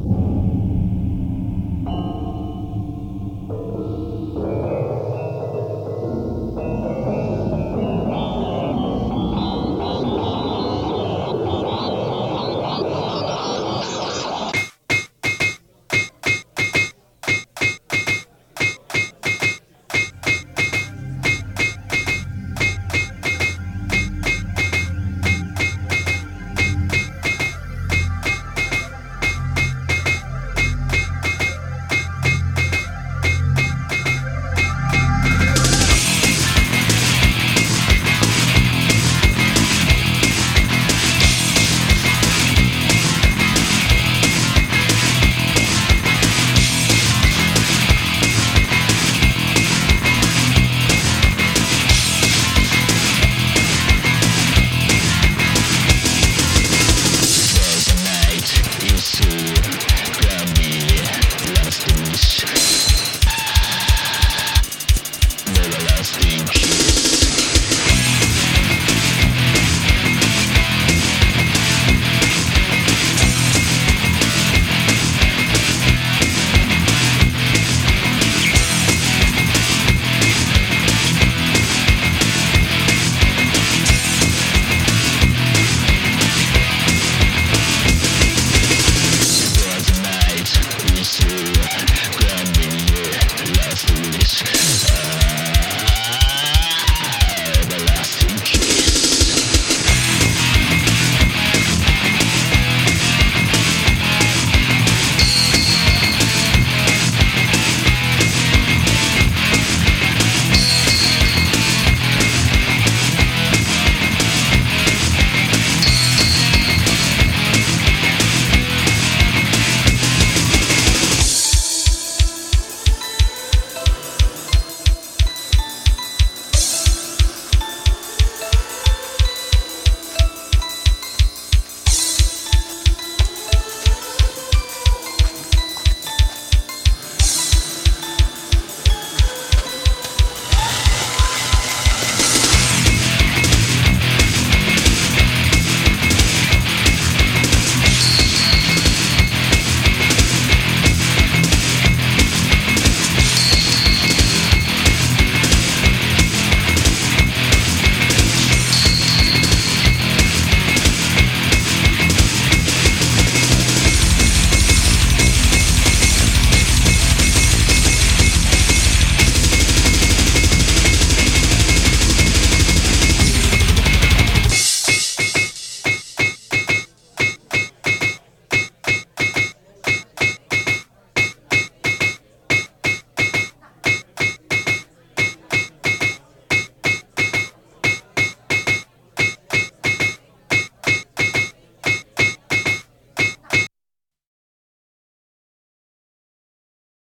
you.